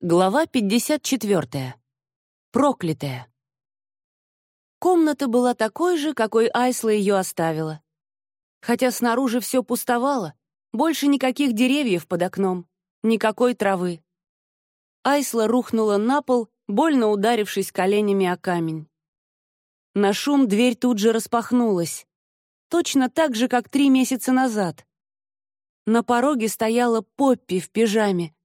Глава 54. Проклятая. Комната была такой же, какой Айсла ее оставила. Хотя снаружи все пустовало, больше никаких деревьев под окном, никакой травы. Айсла рухнула на пол, больно ударившись коленями о камень. На шум дверь тут же распахнулась. Точно так же, как три месяца назад. На пороге стояла Поппи в пижаме —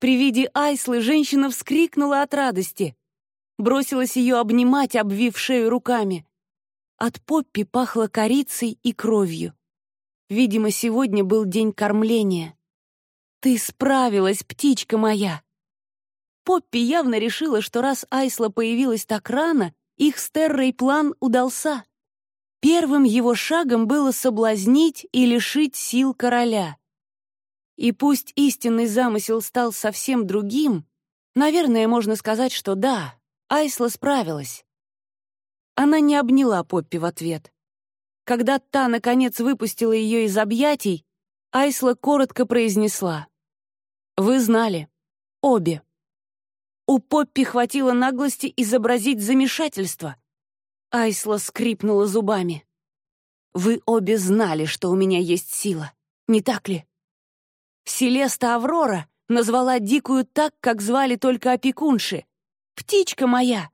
при виде Айслы женщина вскрикнула от радости. Бросилась ее обнимать, обвив шею руками. От Поппи пахло корицей и кровью. Видимо, сегодня был день кормления. «Ты справилась, птичка моя!» Поппи явно решила, что раз Айсла появилась так рано, их с план удался. Первым его шагом было соблазнить и лишить сил короля. И пусть истинный замысел стал совсем другим, наверное, можно сказать, что да, Айсла справилась. Она не обняла Поппи в ответ. Когда та, наконец, выпустила ее из объятий, Айсла коротко произнесла. «Вы знали. Обе». У Поппи хватило наглости изобразить замешательство. Айсла скрипнула зубами. «Вы обе знали, что у меня есть сила, не так ли?» Селеста Аврора назвала Дикую так, как звали только опекунши. «Птичка моя!»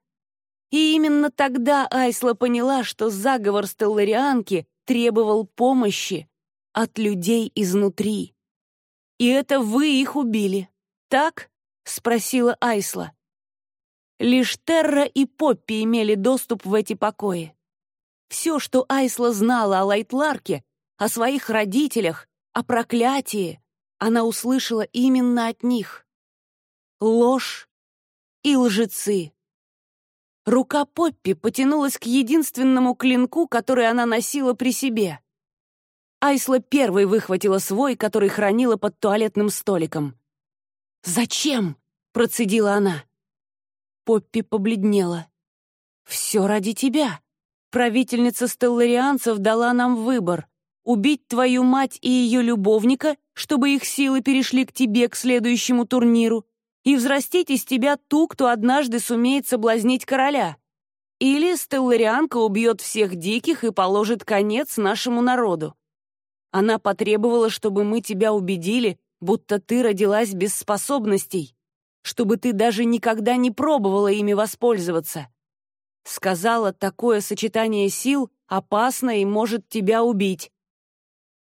И именно тогда Айсла поняла, что заговор Стелларианки требовал помощи от людей изнутри. «И это вы их убили, так?» — спросила Айсла. Лишь Терра и Поппи имели доступ в эти покои. Все, что Айсла знала о Лайтларке, о своих родителях, о проклятии, она услышала именно от них. Ложь и лжецы. Рука Поппи потянулась к единственному клинку, который она носила при себе. Айсла первой выхватила свой, который хранила под туалетным столиком. «Зачем?» — процедила она. Поппи побледнела. «Все ради тебя. Правительница стелларианцев дала нам выбор убить твою мать и ее любовника, чтобы их силы перешли к тебе к следующему турниру, и взрастить из тебя ту, кто однажды сумеет соблазнить короля. Или Стелларианка убьет всех диких и положит конец нашему народу. Она потребовала, чтобы мы тебя убедили, будто ты родилась без способностей, чтобы ты даже никогда не пробовала ими воспользоваться. Сказала, такое сочетание сил опасно и может тебя убить.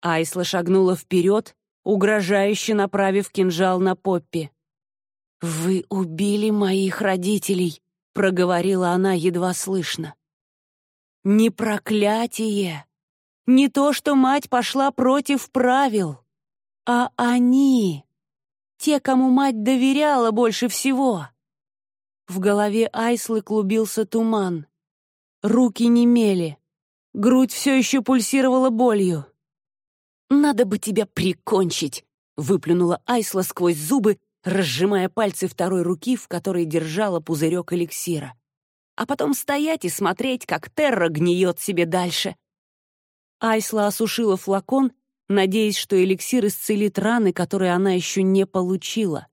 Айсла шагнула вперед, угрожающе направив кинжал на Поппи. «Вы убили моих родителей», — проговорила она едва слышно. «Не проклятие, не то, что мать пошла против правил, а они, те, кому мать доверяла больше всего». В голове Айслы клубился туман. Руки немели, грудь все еще пульсировала болью. «Надо бы тебя прикончить!» — выплюнула Айсла сквозь зубы, разжимая пальцы второй руки, в которой держала пузырек эликсира. А потом стоять и смотреть, как Терра гниет себе дальше. Айсла осушила флакон, надеясь, что эликсир исцелит раны, которые она еще не получила.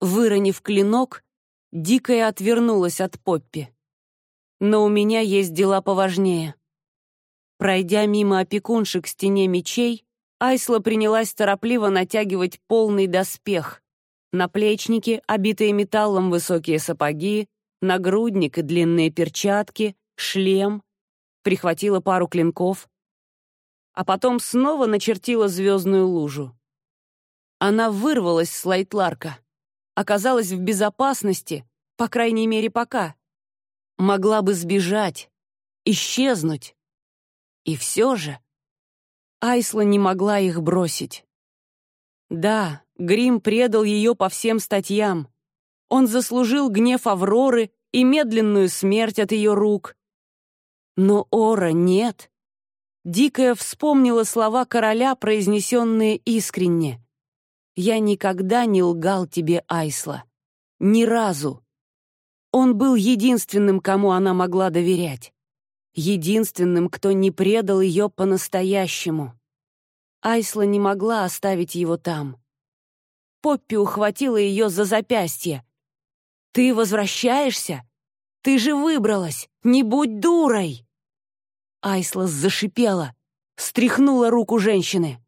Выронив клинок, Дикая отвернулась от Поппи. «Но у меня есть дела поважнее». Пройдя мимо опекунши к стене мечей, Айсла принялась торопливо натягивать полный доспех. Наплечники, обитые металлом высокие сапоги, нагрудник и длинные перчатки, шлем. Прихватила пару клинков. А потом снова начертила звездную лужу. Она вырвалась с Лайтларка. Оказалась в безопасности, по крайней мере, пока. Могла бы сбежать, исчезнуть. И все же Айсла не могла их бросить. Да, Грим предал ее по всем статьям. Он заслужил гнев Авроры и медленную смерть от ее рук. Но Ора нет. Дикая вспомнила слова короля, произнесенные искренне. «Я никогда не лгал тебе, Айсла. Ни разу». Он был единственным, кому она могла доверять единственным, кто не предал ее по-настоящему. Айсла не могла оставить его там. Поппи ухватила ее за запястье. «Ты возвращаешься? Ты же выбралась! Не будь дурой!» Айсла зашипела, стряхнула руку женщины.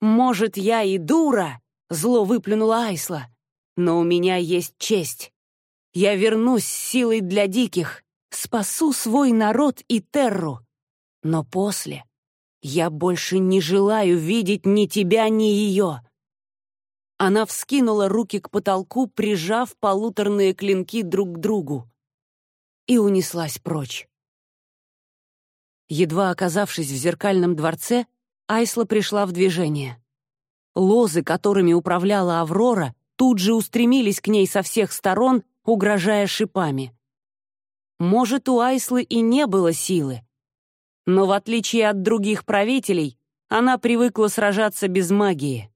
«Может, я и дура?» — зло выплюнула Айсла. «Но у меня есть честь. Я вернусь силой для диких, спасу свой народ и терру. Но после я больше не желаю видеть ни тебя, ни ее». Она вскинула руки к потолку, прижав полуторные клинки друг к другу, и унеслась прочь. Едва оказавшись в зеркальном дворце, Айсла пришла в движение. Лозы, которыми управляла Аврора, тут же устремились к ней со всех сторон, угрожая шипами. Может, у Айслы и не было силы. Но в отличие от других правителей, она привыкла сражаться без магии.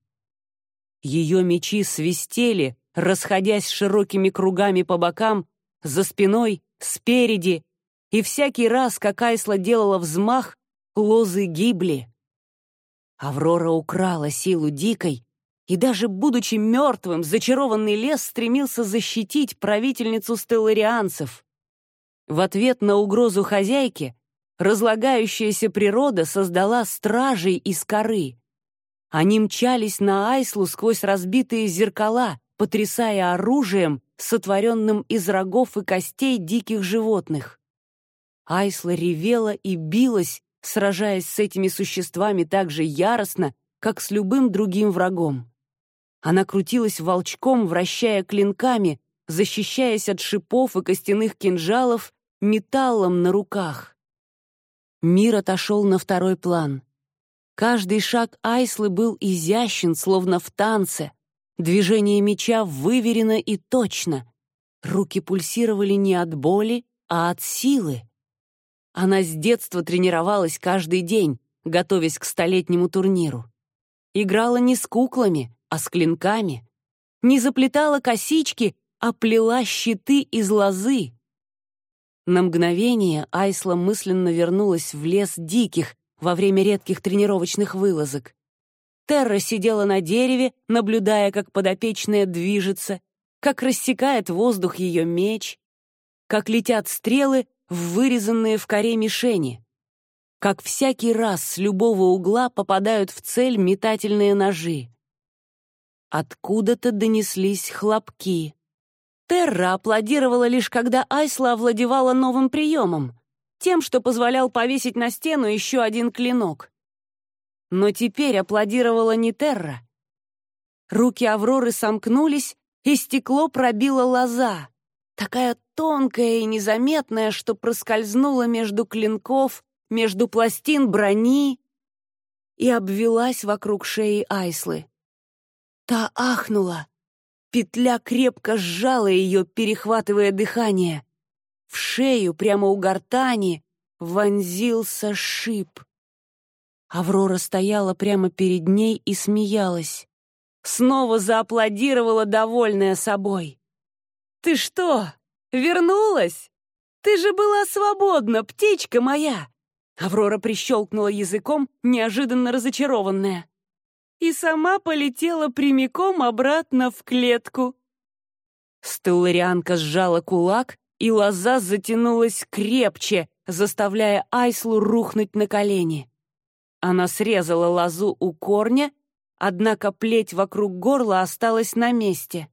Ее мечи свистели, расходясь широкими кругами по бокам, за спиной, спереди и всякий раз, как Айсла делала взмах, лозы гибли. Аврора украла силу дикой, и даже будучи мертвым, зачарованный лес стремился защитить правительницу стелларианцев. В ответ на угрозу хозяйки разлагающаяся природа создала стражей из коры. Они мчались на Айслу сквозь разбитые зеркала, потрясая оружием, сотворенным из рогов и костей диких животных. Айсла ревела и билась, сражаясь с этими существами так же яростно, как с любым другим врагом. Она крутилась волчком, вращая клинками, защищаясь от шипов и костяных кинжалов металлом на руках. Мир отошел на второй план. Каждый шаг Айслы был изящен, словно в танце. Движение меча выверено и точно. Руки пульсировали не от боли, а от силы. Она с детства тренировалась каждый день, готовясь к столетнему турниру. Играла не с куклами, а с клинками. Не заплетала косички, а плела щиты из лозы. На мгновение Айсла мысленно вернулась в лес диких во время редких тренировочных вылазок. Терра сидела на дереве, наблюдая, как подопечная движется, как рассекает воздух ее меч, как летят стрелы в вырезанные в коре мишени. Как всякий раз с любого угла попадают в цель метательные ножи. Откуда-то донеслись хлопки. Терра аплодировала лишь когда Айсла овладевала новым приемом, тем, что позволял повесить на стену еще один клинок. Но теперь аплодировала не Терра. Руки Авроры сомкнулись, и стекло пробило лоза такая тонкая и незаметная, что проскользнула между клинков, между пластин брони и обвелась вокруг шеи Айслы. Та ахнула. Петля крепко сжала ее, перехватывая дыхание. В шею, прямо у гортани, вонзился шип. Аврора стояла прямо перед ней и смеялась. Снова зааплодировала, довольная собой. «Ты что, вернулась? Ты же была свободна, птичка моя!» Аврора прищелкнула языком, неожиданно разочарованная. И сама полетела прямиком обратно в клетку. Стелларианка сжала кулак, и лоза затянулась крепче, заставляя Айслу рухнуть на колени. Она срезала лозу у корня, однако плеть вокруг горла осталась на месте.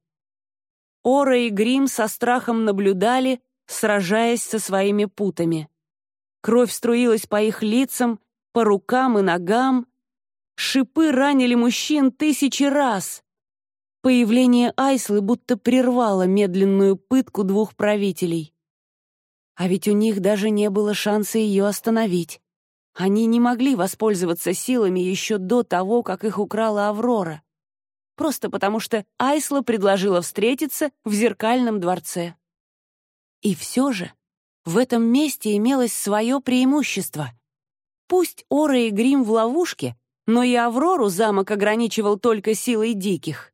Ора и Грим со страхом наблюдали, сражаясь со своими путами. Кровь струилась по их лицам, по рукам и ногам. Шипы ранили мужчин тысячи раз. Появление Айслы будто прервало медленную пытку двух правителей. А ведь у них даже не было шанса ее остановить. Они не могли воспользоваться силами еще до того, как их украла Аврора просто потому что Айсла предложила встретиться в зеркальном дворце. И все же в этом месте имелось свое преимущество. Пусть Ора и Грим в ловушке, но и Аврору замок ограничивал только силой диких.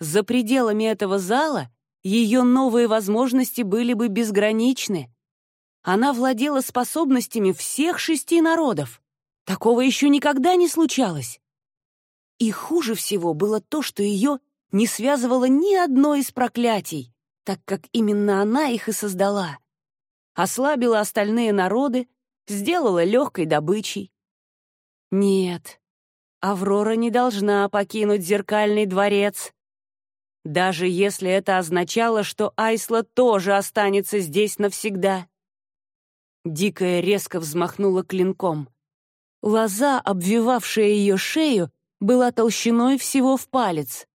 За пределами этого зала ее новые возможности были бы безграничны. Она владела способностями всех шести народов. Такого еще никогда не случалось. И хуже всего было то, что ее не связывало ни одно из проклятий, так как именно она их и создала. Ослабила остальные народы, сделала легкой добычей. Нет, Аврора не должна покинуть зеркальный дворец. Даже если это означало, что Айсла тоже останется здесь навсегда. Дикая резко взмахнула клинком. Лоза, обвивавшая ее шею, была толщиной всего в палец.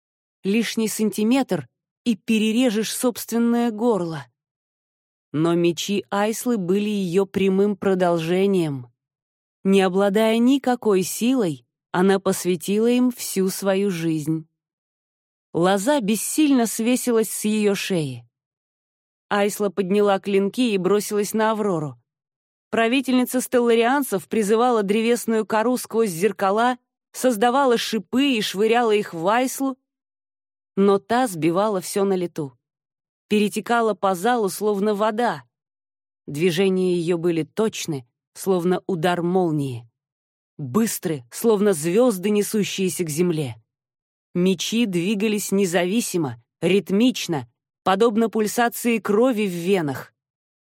Лишний сантиметр, и перережешь собственное горло. Но мечи Айслы были ее прямым продолжением. Не обладая никакой силой, она посвятила им всю свою жизнь. Лоза бессильно свесилась с ее шеи. Айсла подняла клинки и бросилась на Аврору. Правительница стелларианцев призывала древесную кору сквозь зеркала, создавала шипы и швыряла их в Айслу, но та сбивала все на лету. Перетекала по залу, словно вода. Движения ее были точны, словно удар молнии. Быстры, словно звезды, несущиеся к земле. Мечи двигались независимо, ритмично, подобно пульсации крови в венах,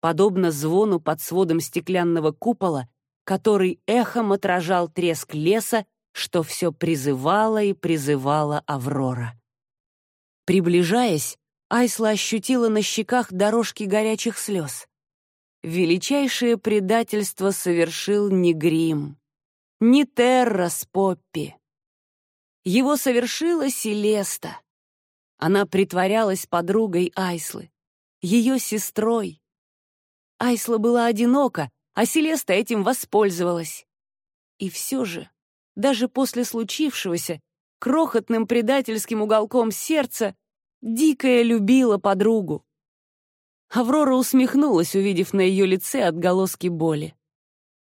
подобно звону под сводом стеклянного купола, который эхом отражал треск леса, что все призывала и призывала Аврора. Приближаясь, Айсла ощутила на щеках дорожки горячих слез. Величайшее предательство совершил не Грим, не Терра с Поппи. Его совершила Селеста. Она притворялась подругой Айслы, ее сестрой. Айсла была одинока, а Селеста этим воспользовалась. И все же, даже после случившегося, крохотным предательским уголком сердца, Дикая любила подругу. Аврора усмехнулась, увидев на ее лице отголоски боли.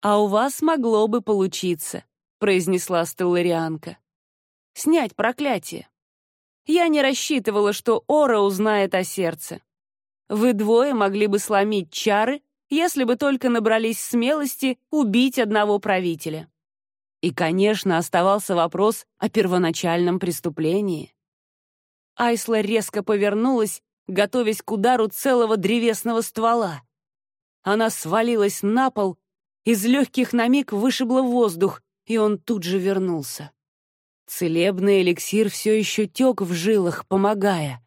«А у вас могло бы получиться», — произнесла Стелларианка. «Снять проклятие. Я не рассчитывала, что Ора узнает о сердце. Вы двое могли бы сломить чары, если бы только набрались смелости убить одного правителя. И, конечно, оставался вопрос о первоначальном преступлении. Айсла резко повернулась, готовясь к удару целого древесного ствола. Она свалилась на пол, из легких на миг вышибло воздух, и он тут же вернулся. Целебный эликсир все еще тек в жилах, помогая.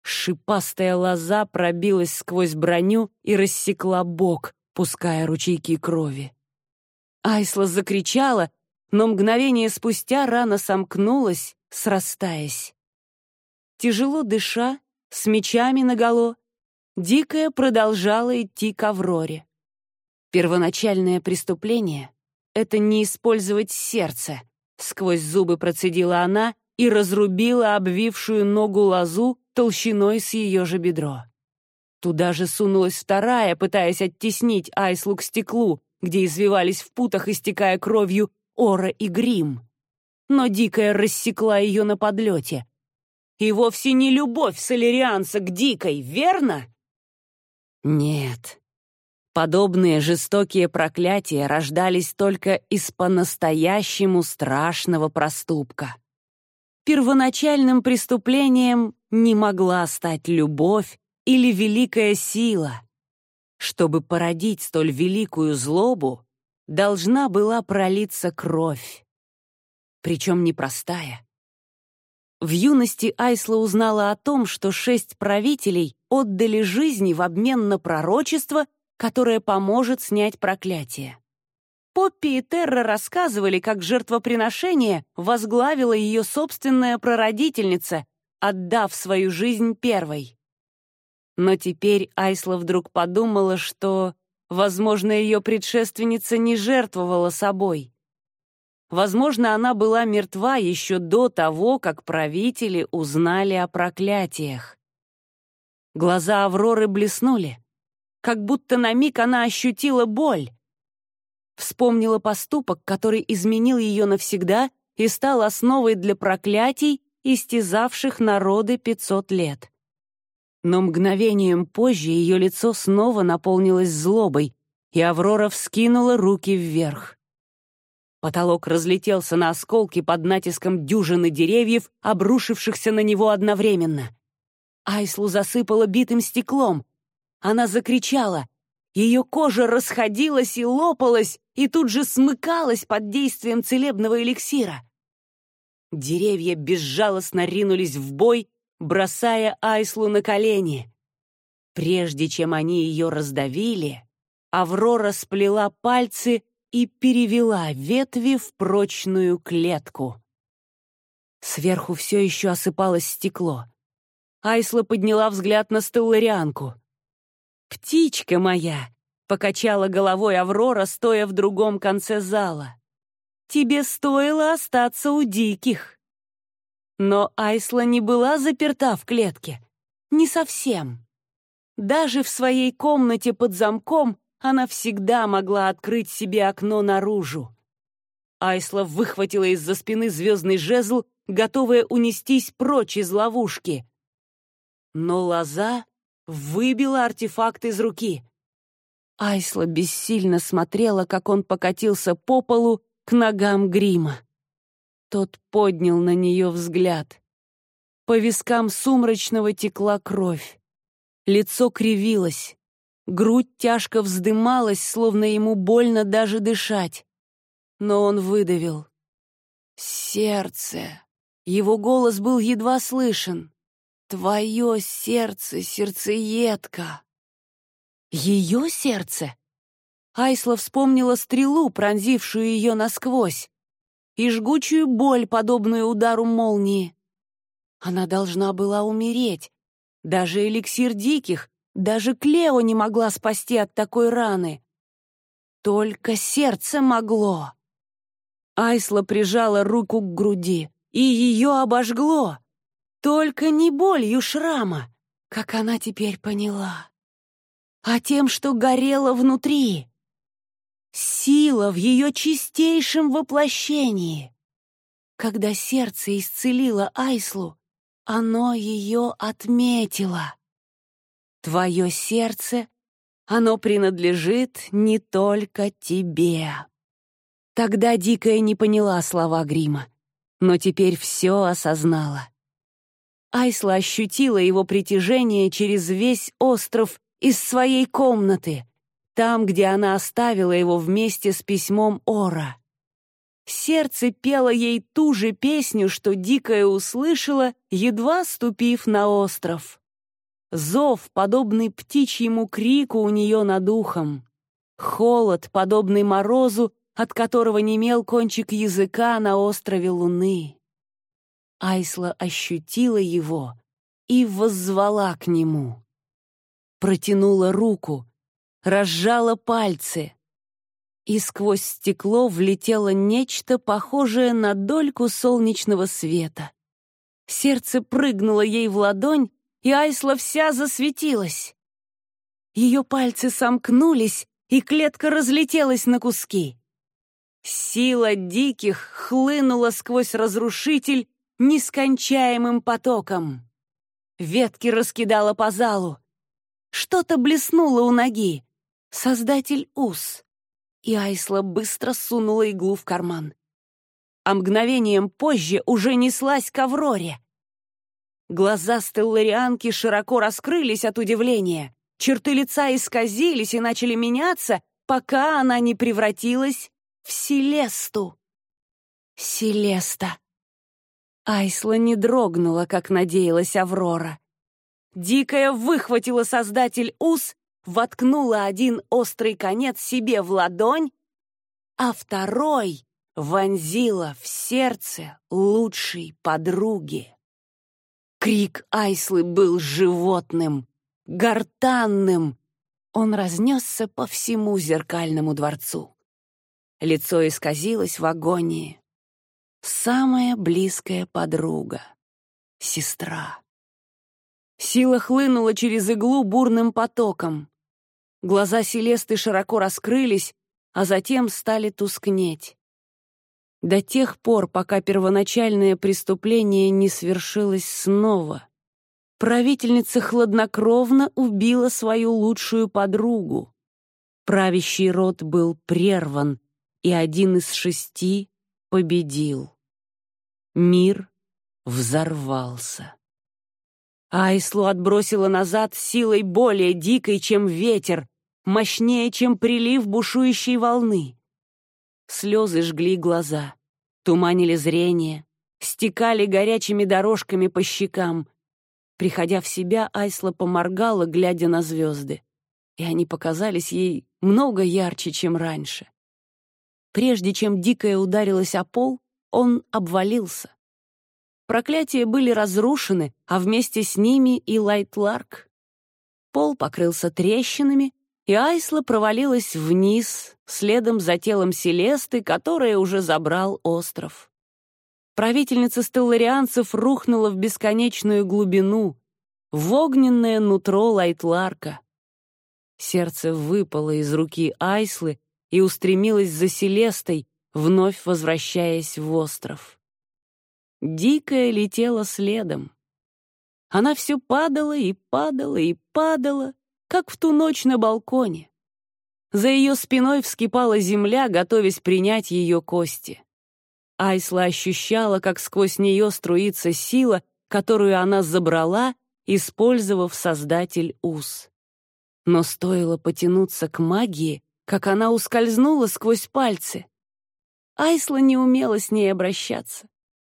Шипастая лоза пробилась сквозь броню и рассекла бок, пуская ручейки крови. Айсла закричала, но мгновение спустя рана сомкнулась, срастаясь. Тяжело дыша, с мечами наголо, Дикая продолжала идти к Авроре. Первоначальное преступление — это не использовать сердце, сквозь зубы процедила она и разрубила обвившую ногу лозу толщиной с ее же бедро. Туда же сунулась вторая, пытаясь оттеснить Айслу к стеклу, где извивались в путах, истекая кровью, Ора и Грим. Но Дикая рассекла ее на подлете. И вовсе не любовь солерианца к Дикой, верно? Нет. Подобные жестокие проклятия рождались только из по-настоящему страшного проступка. Первоначальным преступлением не могла стать любовь или великая сила. Чтобы породить столь великую злобу, должна была пролиться кровь. Причем непростая. В юности Айсла узнала о том, что шесть правителей отдали жизни в обмен на пророчество, которое поможет снять проклятие. Поппи и Терра рассказывали, как жертвоприношение возглавила ее собственная прародительница, отдав свою жизнь первой. Но теперь Айсла вдруг подумала, что, возможно, ее предшественница не жертвовала собой. Возможно, она была мертва еще до того, как правители узнали о проклятиях. Глаза Авроры блеснули, как будто на миг она ощутила боль. Вспомнила поступок, который изменил ее навсегда и стал основой для проклятий, истязавших народы пятьсот лет. Но мгновением позже ее лицо снова наполнилось злобой, и Аврора вскинула руки вверх. Потолок разлетелся на осколки под натиском дюжины деревьев, обрушившихся на него одновременно. Айслу засыпало битым стеклом. Она закричала. Ее кожа расходилась и лопалась, и тут же смыкалась под действием целебного эликсира. Деревья безжалостно ринулись в бой, бросая Айслу на колени. Прежде чем они ее раздавили, Аврора сплела пальцы и перевела ветви в прочную клетку. Сверху все еще осыпалось стекло. Айсла подняла взгляд на стелларианку. «Птичка моя!» — покачала головой Аврора, стоя в другом конце зала. «Тебе стоило остаться у диких». Но Айсла не была заперта в клетке. Не совсем. Даже в своей комнате под замком она всегда могла открыть себе окно наружу. Айсла выхватила из-за спины звездный жезл, готовая унестись прочь из ловушки. Но лоза выбила артефакт из руки. Айсла бессильно смотрела, как он покатился по полу к ногам грима. Тот поднял на нее взгляд. По вискам сумрачного текла кровь. Лицо кривилось. Грудь тяжко вздымалась, словно ему больно даже дышать. Но он выдавил. «Сердце!» Его голос был едва слышен. Твое сердце, сердцеедка. Ее сердце? Айсла вспомнила стрелу, пронзившую ее насквозь, и жгучую боль, подобную удару молнии. Она должна была умереть. Даже эликсир диких, даже Клео не могла спасти от такой раны. Только сердце могло. Айсла прижала руку к груди, и ее обожгло. Только не болью шрама, как она теперь поняла, а тем, что горело внутри. Сила в ее чистейшем воплощении. Когда сердце исцелило Айслу, оно ее отметило. Твое сердце, оно принадлежит не только тебе. Тогда Дикая не поняла слова Грима, но теперь все осознала. Айсла ощутила его притяжение через весь остров из своей комнаты, там, где она оставила его вместе с письмом Ора. Сердце пело ей ту же песню, что Дикая услышала, едва ступив на остров. Зов, подобный птичьему крику у нее над ухом. Холод, подобный морозу, от которого немел кончик языка на острове Луны. Айсла ощутила его и воззвала к нему. Протянула руку, разжала пальцы, и сквозь стекло влетело нечто похожее на дольку солнечного света. Сердце прыгнуло ей в ладонь, и Айсла вся засветилась. Ее пальцы сомкнулись, и клетка разлетелась на куски. Сила диких хлынула сквозь разрушитель нескончаемым потоком. Ветки раскидала по залу. Что-то блеснуло у ноги. Создатель ус. И Айсла быстро сунула иглу в карман. А мгновением позже уже неслась к Авроре. Глаза стелларианки широко раскрылись от удивления. Черты лица исказились и начали меняться, пока она не превратилась в Селесту. Селеста. Айсла не дрогнула, как надеялась Аврора. Дикая выхватила создатель ус, воткнула один острый конец себе в ладонь, а второй вонзила в сердце лучшей подруги. Крик Айслы был животным, гортанным. Он разнесся по всему зеркальному дворцу. Лицо исказилось в агонии самая близкая подруга, сестра. Сила хлынула через иглу бурным потоком. Глаза Селесты широко раскрылись, а затем стали тускнеть. До тех пор, пока первоначальное преступление не свершилось снова. Правительница хладнокровно убила свою лучшую подругу. Правящий род был прерван, и один из шести победил. Мир взорвался. Айслу отбросило назад силой более дикой, чем ветер, мощнее, чем прилив бушующей волны. Слезы жгли глаза, туманили зрение, стекали горячими дорожками по щекам. Приходя в себя, Айсла поморгала, глядя на звезды, и они показались ей много ярче, чем раньше. Прежде чем дикая ударилась о пол, он обвалился. Проклятия были разрушены, а вместе с ними и Лайтларк. Пол покрылся трещинами, и Айсла провалилась вниз, следом за телом Селесты, которая уже забрал остров. Правительница стелларианцев рухнула в бесконечную глубину, в огненное нутро Лайтларка. Сердце выпало из руки Айслы и устремилось за Селестой, вновь возвращаясь в остров. Дикая летела следом. Она все падала и падала и падала, как в ту ночь на балконе. За ее спиной вскипала земля, готовясь принять ее кости. Айсла ощущала, как сквозь нее струится сила, которую она забрала, использовав создатель уз. Но стоило потянуться к магии, как она ускользнула сквозь пальцы. Айсла не умела с ней обращаться.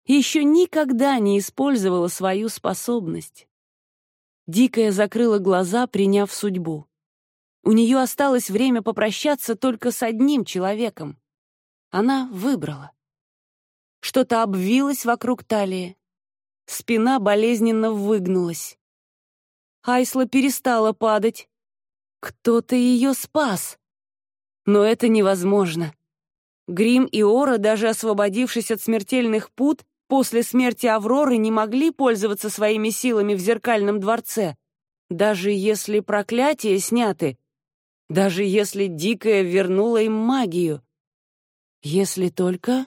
Еще никогда не использовала свою способность. Дикая закрыла глаза, приняв судьбу. У нее осталось время попрощаться только с одним человеком. Она выбрала. Что-то обвилось вокруг талии. Спина болезненно выгнулась. Айсла перестала падать. Кто-то ее спас. Но это невозможно. Грим и Ора, даже освободившись от смертельных пут, после смерти Авроры не могли пользоваться своими силами в зеркальном дворце, даже если проклятия сняты, даже если Дикая вернула им магию. Если только...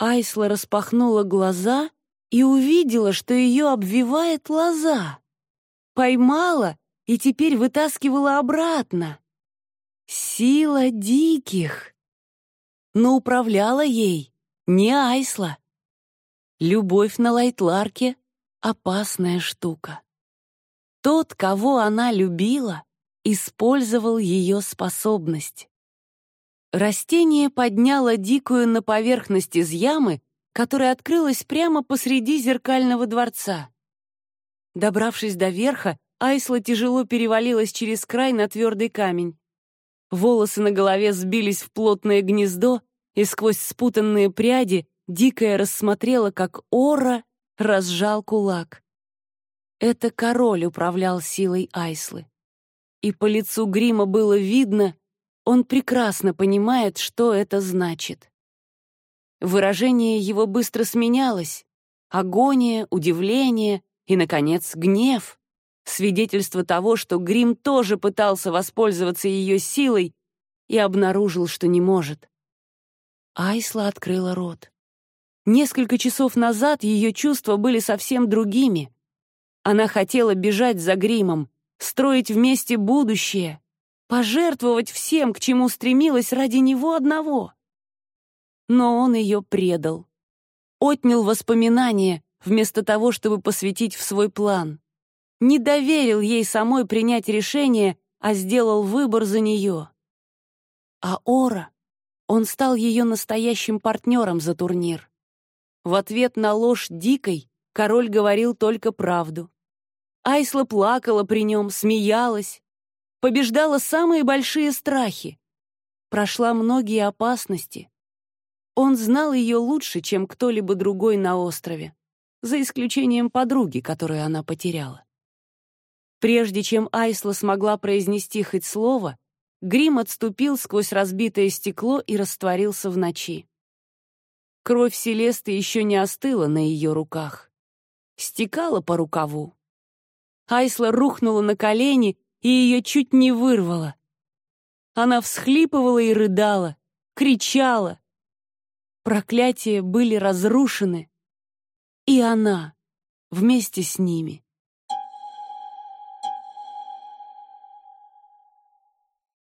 Айсла распахнула глаза и увидела, что ее обвивает лоза. Поймала и теперь вытаскивала обратно. Сила диких. Но управляла ей не Айсла. Любовь на Лайтларке — опасная штука. Тот, кого она любила, использовал ее способность. Растение подняло дикую на поверхность из ямы, которая открылась прямо посреди зеркального дворца. Добравшись до верха, Айсла тяжело перевалилась через край на твердый камень. Волосы на голове сбились в плотное гнездо, и сквозь спутанные пряди Дикая рассмотрела, как Ора разжал кулак. Это король управлял силой Айслы. И по лицу Грима было видно, он прекрасно понимает, что это значит. Выражение его быстро сменялось. Агония, удивление и, наконец, гнев. Свидетельство того, что Грим тоже пытался воспользоваться ее силой и обнаружил, что не может. Айсла открыла рот. Несколько часов назад ее чувства были совсем другими. Она хотела бежать за гримом, строить вместе будущее, пожертвовать всем, к чему стремилась ради него одного. Но он ее предал. Отнял воспоминания, вместо того, чтобы посвятить в свой план. Не доверил ей самой принять решение, а сделал выбор за нее. А Ора, он стал ее настоящим партнером за турнир. В ответ на ложь дикой король говорил только правду. Айсла плакала при нем, смеялась, побеждала самые большие страхи, прошла многие опасности. Он знал ее лучше, чем кто-либо другой на острове, за исключением подруги, которую она потеряла. Прежде чем Айсла смогла произнести хоть слово, Грим отступил сквозь разбитое стекло и растворился в ночи. Кровь Селесты еще не остыла на ее руках. Стекала по рукаву. Айсла рухнула на колени и ее чуть не вырвала. Она всхлипывала и рыдала, кричала. Проклятия были разрушены, и она вместе с ними.